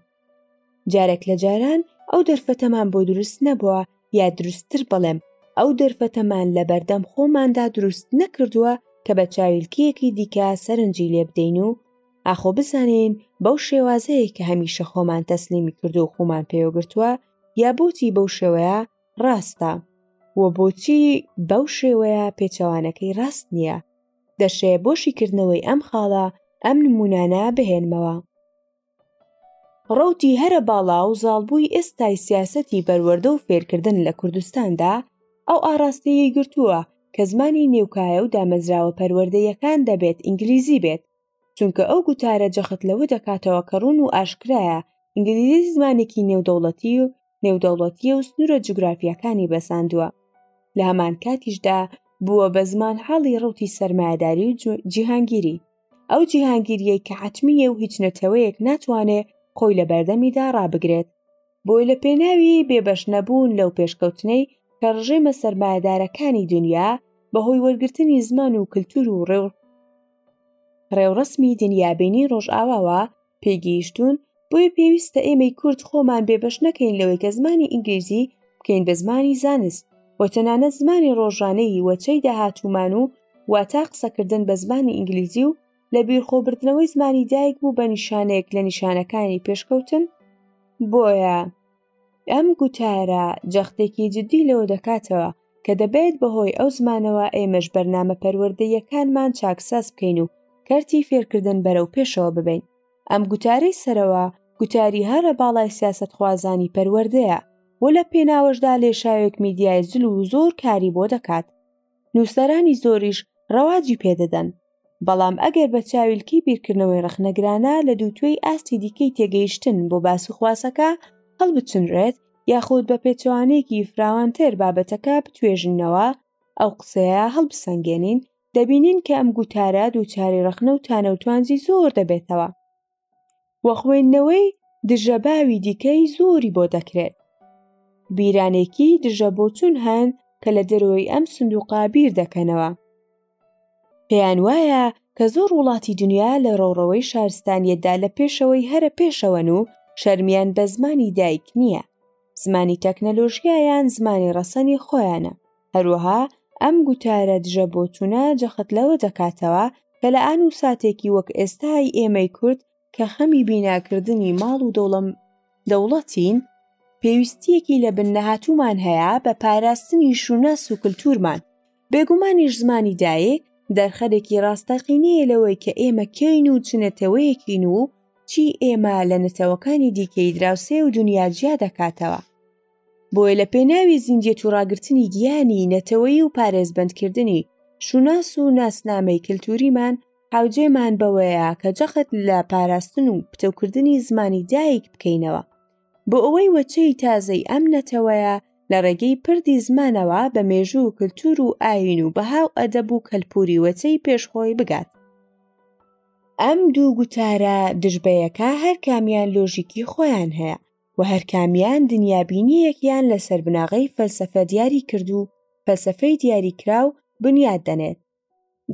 جارێک لە جاران ئەو دەرفەتەمان بۆ دروست نەبووە یا دروستتر بەڵێم ئەو دەرفەتەمان لە بەردەم خۆماندا دروست نەکردووە کە بە چاویلکەیەکی دیکە سەرنجی لێ بدەین و ئاخۆ بزانین بەو شێوازەیە کە هەمیشە خۆمان تەسلیمی کردو و خۆمان پێوەگرتووە یا بۆچی بەو شێوەیە ڕاستە و بۆچی بەو شێوەیە پێچەوانەکەی ڕاست نییە دەشێ بۆ شیکردنەوەی ئەم خاڵە ئەم نمونانە بهێنمەوە ڕوتی هەرە باڵا و زاڵبووی ئێستای سیاسەتی بەروەەردە و فێرکردن لە کوردستاندا ئەو ئاراستەیە گرتووە کە زمانی نێوکایە و دامەزراوە پەروەردەیەکان دەبێت ئینگلیزی بێت چونکە ئەو گوتارە جەخت لەوە دەکاتەوە کە ڕوون و ئاشکرایە ئینگلیزی زمانێکی نێودەوڵەتی و نێودەوڵەتیە و سنوورە جوگرافیەکانی بەساندووە لە هەمان کاتیشدا بووە بە زمان حاڵی ڕوتی سەرمایهداری و جیهانگیری ئەو جیهانگیریەی کە حتممیە و هیچ نەتەوەیەک ناتوانێ خۆی لە بەردەمیدا ڕابگرێت بۆی لە پێناوی بێبەش نەبوون لەو پێشکەوتنەی کە ڕژێمە سەرمایەدارەکانی دنیا بەهۆی وەرگرتنی زمان و کللتور و ڕێو ڕێوڕسمی دنیابینی ڕۆژئاواوە پێگەیشتوون بۆی پێویستە ئێمەی کورد خۆمان بێبەش نەکەین لەوەی کە زمانی ئینگلیزی بکەین بە زمانی زانست و تەنانەت زمانی ڕۆژانەی وەچەی داهاتومان و واتا قسەکردن بە زمانی ئینگلیزی و لە بیرخۆبردنەوەی زمانی دایک بوو بە نیشانەیەک لە نیشانەکانی پێشکەوتن بۆیە ئەم گوتارە جەختێکی جددی لەوە دەکاتەوە کە دەبێت بەهۆی ئەو زمانەوە ئێمەش بەرنامە پەروەردەیەکانمان چاکساز بکەین و کەرتی فێرکردن بەرەو پێشەوە ببین ئەم گوتارەی سەرەوە گوتاری هەرە باڵای سیاست خوازانی پەروەردەیە و لە پێناوەشدا لێشاوێک میدیای زل و زۆر کاری بۆ دەکات نووسەرانی زۆریش ڕەواجی پێدەدەن، بەڵام ئەگەر بە چاویلکەی بیرکردنەوەی ڕەخنەگرانە لە دووتوێی ئاستی دیکەی تێگەیشتن بۆ باس و خواسەکە هەڵبچنرێت، یاخود بە پێچەوانەیەکی فراوانتر بابەتەکە بتوێژینەوە، ئەو قسەیە هەڵبسەنگێنین، دەبینین کە ئەم گوتارە دووچاری ڕەخنە و تانە و توانجی زۆر دەبێتەوە. و خوێندنەوەی دژە باوی دیکەی زۆری بۆ دەکرێت بیرانێکی دژە بۆچون هەن کە لە دەرەوەی ئەم سندوقا بیر دەکەنەوە پێیان وایە کە زۆر وڵاتی دنیا لە ڕەوڕەوەی شارستانیەتدا لە پێشەوەی هەرە پێشەوەن و شەرمیان بە زمانی دایک نییە زمانی تەکنەلۆژیایان زمانی ڕەسەنی خۆیانە هەروەها ئەم گوتارە دژە بۆچوونە جەخت لەوە دەکاتەوە کە لە ئان و ساتێکی وەک ئێستای ئێمەی کورد کە خەمی بیناکردنی ماڵ و دەوڵەم دەوڵەتین پێویستیەکی لە بن نەهاتومان هەیە بە پاراستنی شوناس و کللتورمان بێگومانیش زمانی دایک دەرخەرێکی ڕاستەقینەیە لەوەی کە ئێمە کەین و چنەتەوەیەکین و چی ئێمە لە نەتەوەکانی دیکەی دراوسێ و دنیا جیا دەکاتەوە بۆیە لە پێناوی زیندیەت و ڕاگرتنی گیانی نەتەوەی و پارێزبندکردنی شوناس و ناسنامەی کللتوریمان حوجێمان بەوەیە کە جەخت لە پاراستن و پتەوکردنی زمانی دایک بکەینەوە بۆ ئەوەی وەچەی تازەی ئەم نەتەوەیە لە ڕێگەی پردی زمانەوە بە مێژوو و کللتور و ئاین و بەها و ئەدەب و کەلپوری وەچەی پێشخۆی بگات ئەم دوو گوتارە دژبەیەکە هەر کامیان لۆژیکی خۆیان هەیە و هەرکامیان دنیابینییەکیان لەسەر بناغەی فەلسەفە دیاری کردو فەلسەفەی دیاریکراو بنیات دەنێت.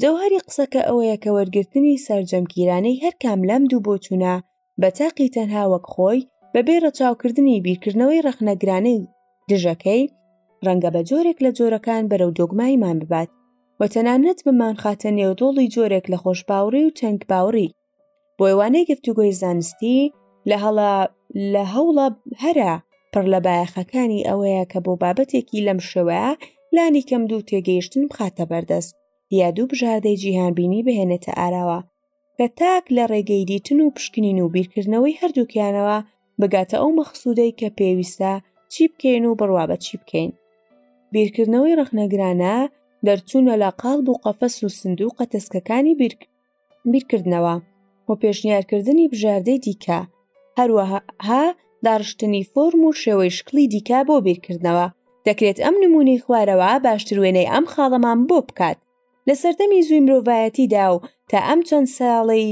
جەوهەری قسەکە ئەوەیە کە وەرگرتنی سەرجەمگیرانەی هەرکام لەم دوو بۆچوونە بە تاقی تەنها وەک خۆی بەبێ ڕەچاوکردنی بیرکردنەوەی ڕەخنەگرانەی دژەکەی، ڕەنگە بە جۆرێک لە جۆرەکان بەرەو دۆگماییمان ببات و تەنانەت بمانخاتە نێو ڕۆڵی جۆرێک لە خۆشباوڕی و تەنگباوڕی. بۆیوانەی گفتوگۆی زانستی لە هەڵە لە هەوڵە هەرە پڕ لە بایەخەکانی ئەوەیە کە بۆ بابەتێکی لەم شێوە لانی کەم دوو تێگەیشتن بخاتە بەردەست یا دوو بژاردەی جیهانبینی بهێنێتە ئاراوە کە تاک لە ڕێگەی دیتن و پشکنین و بیرکردنەوەی هەردووکیانەوە بگاتە ئەو مەخصودەی کە پێویستە چی بکەین و بڕوا بە چی بکەین بیرکردنەوەی ڕخنەگرانە دەرچوونە لە قاڵ بوو قەفەس و سندوو قەتەسکەکانی بیرکرد بیرکردنەوە و پێشنیارکردنی بژاردەی دیکە، هەروەها داڕشتنی فۆرم و شێوەی شکڵی دیکە بۆ بیرکردنەوە، دەکرێت ئەم نموونەی خوارەوە باشتر وێنەی ئەم خاڵەمان بۆ بکات، لە سەردەمی زووی مرۆڤایەتیدا و تا ئەم چەند ساڵەی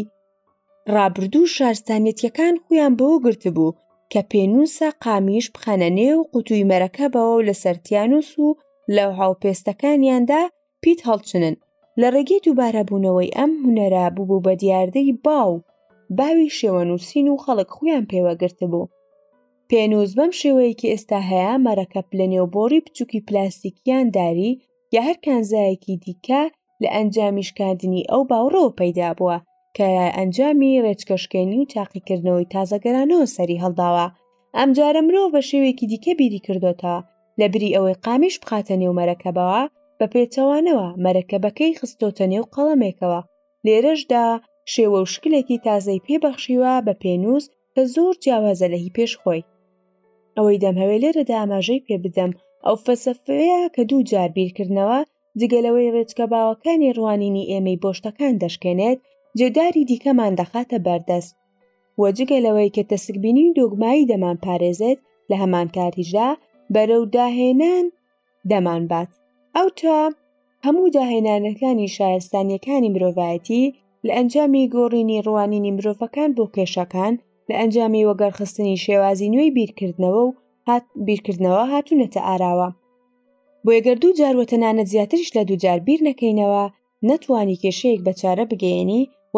ڕابردوو شارستانیەتیەکان خوویان بەوە گرتبوو کە پێنووسە قامیش بخەنە نێو قوتووی مەرەکەبەوە و لەسەر تیانووس و لەوها و پێستەکانیاندا پیت هەڵچنن لە ڕێگەی دووبارەبوونەوەی ئەم هونەرە بووبوو بە دیاردەی باو باوی شێوەنووسین و خەڵک خویان پێوەگرتبوو پێنووس بەم شێوەیەکی ئێستا هەیە مەرەکەپ لە نێو بۆڕی بچووکی پلاستیکیان داری یا هەر کانزایەکی دیکە لە ئەنجامی شکاندنی ئەو باوڕەوە پەیدا بووە کە ئەنجامی ڕێچکەشکێنی و تاقیکردنەوەی تازەگەرانەوە سەری هەڵداوە ئەمجارە مرۆ بە شێوێکی دیکە بیری کردوێتەوە لە بری ئەوەی قامیش بخاتە نێو مەرەکەبەوە بە پێچەوانەوە مەرەکەبەکەی خستۆتە نێو قەڵەمێکەوە لێرەشدا شێوە و شکلێکی تازەی پێبەخشیوە بە پێنووس کە زۆر جیاوازە لە هی پێش خۆی ئەوەی دەمهەوێ لێرەدا ئاماژەی پێ بدەم ئەو فەسەفەیە کە دوو جار بیرکردنەوە جگەلەوەی ڕێچکە باوەکانی ڕوانینی ئێمەی بۆشتەکان دەشکێنێت جێداری دیکەمان دەخاتە بەردەست و جگە لەوەی کە تەسکبینی دۆگمایی دەمانپارێزێت لە هەمانکاتیشدا بەرەو داهێنان دەمانبات ئەو تا هەموو داهێنانەکانی شارستانیەکانی مرۆڤایەتی لە ئەنجامی گۆڕینی ڕوانینی مرۆڤەکان بۆ کێشەکان لە ئەنجامی وەگەڕخستنی شێوازی نوێی بیرکردنەوە و هات بیرکردنەوە هاتوونەتە ئاراوە بۆیەگەر دوو جار وە تەنانەت زیاتریش لە دووجار بیر نەکەینەوە نەتوانی کێشەیەک بە چارە بگەیەنی و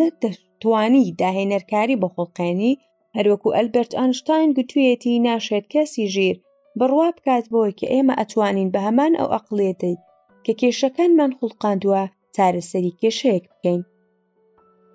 نەتوانی داهێنەرکاری بەخۆڵقێنی هەروەکو ئەلبرت ئەنشتاین گوتوویەتی ناشێت کەسی ژیر بڕوا بکات بۆی کە ئێمە ئەتوانین بە هەمان ئەو ئەقلێتەی کە کێشەکانمان خوڵقاندووە چارەسەری کێشەیەک بکەین.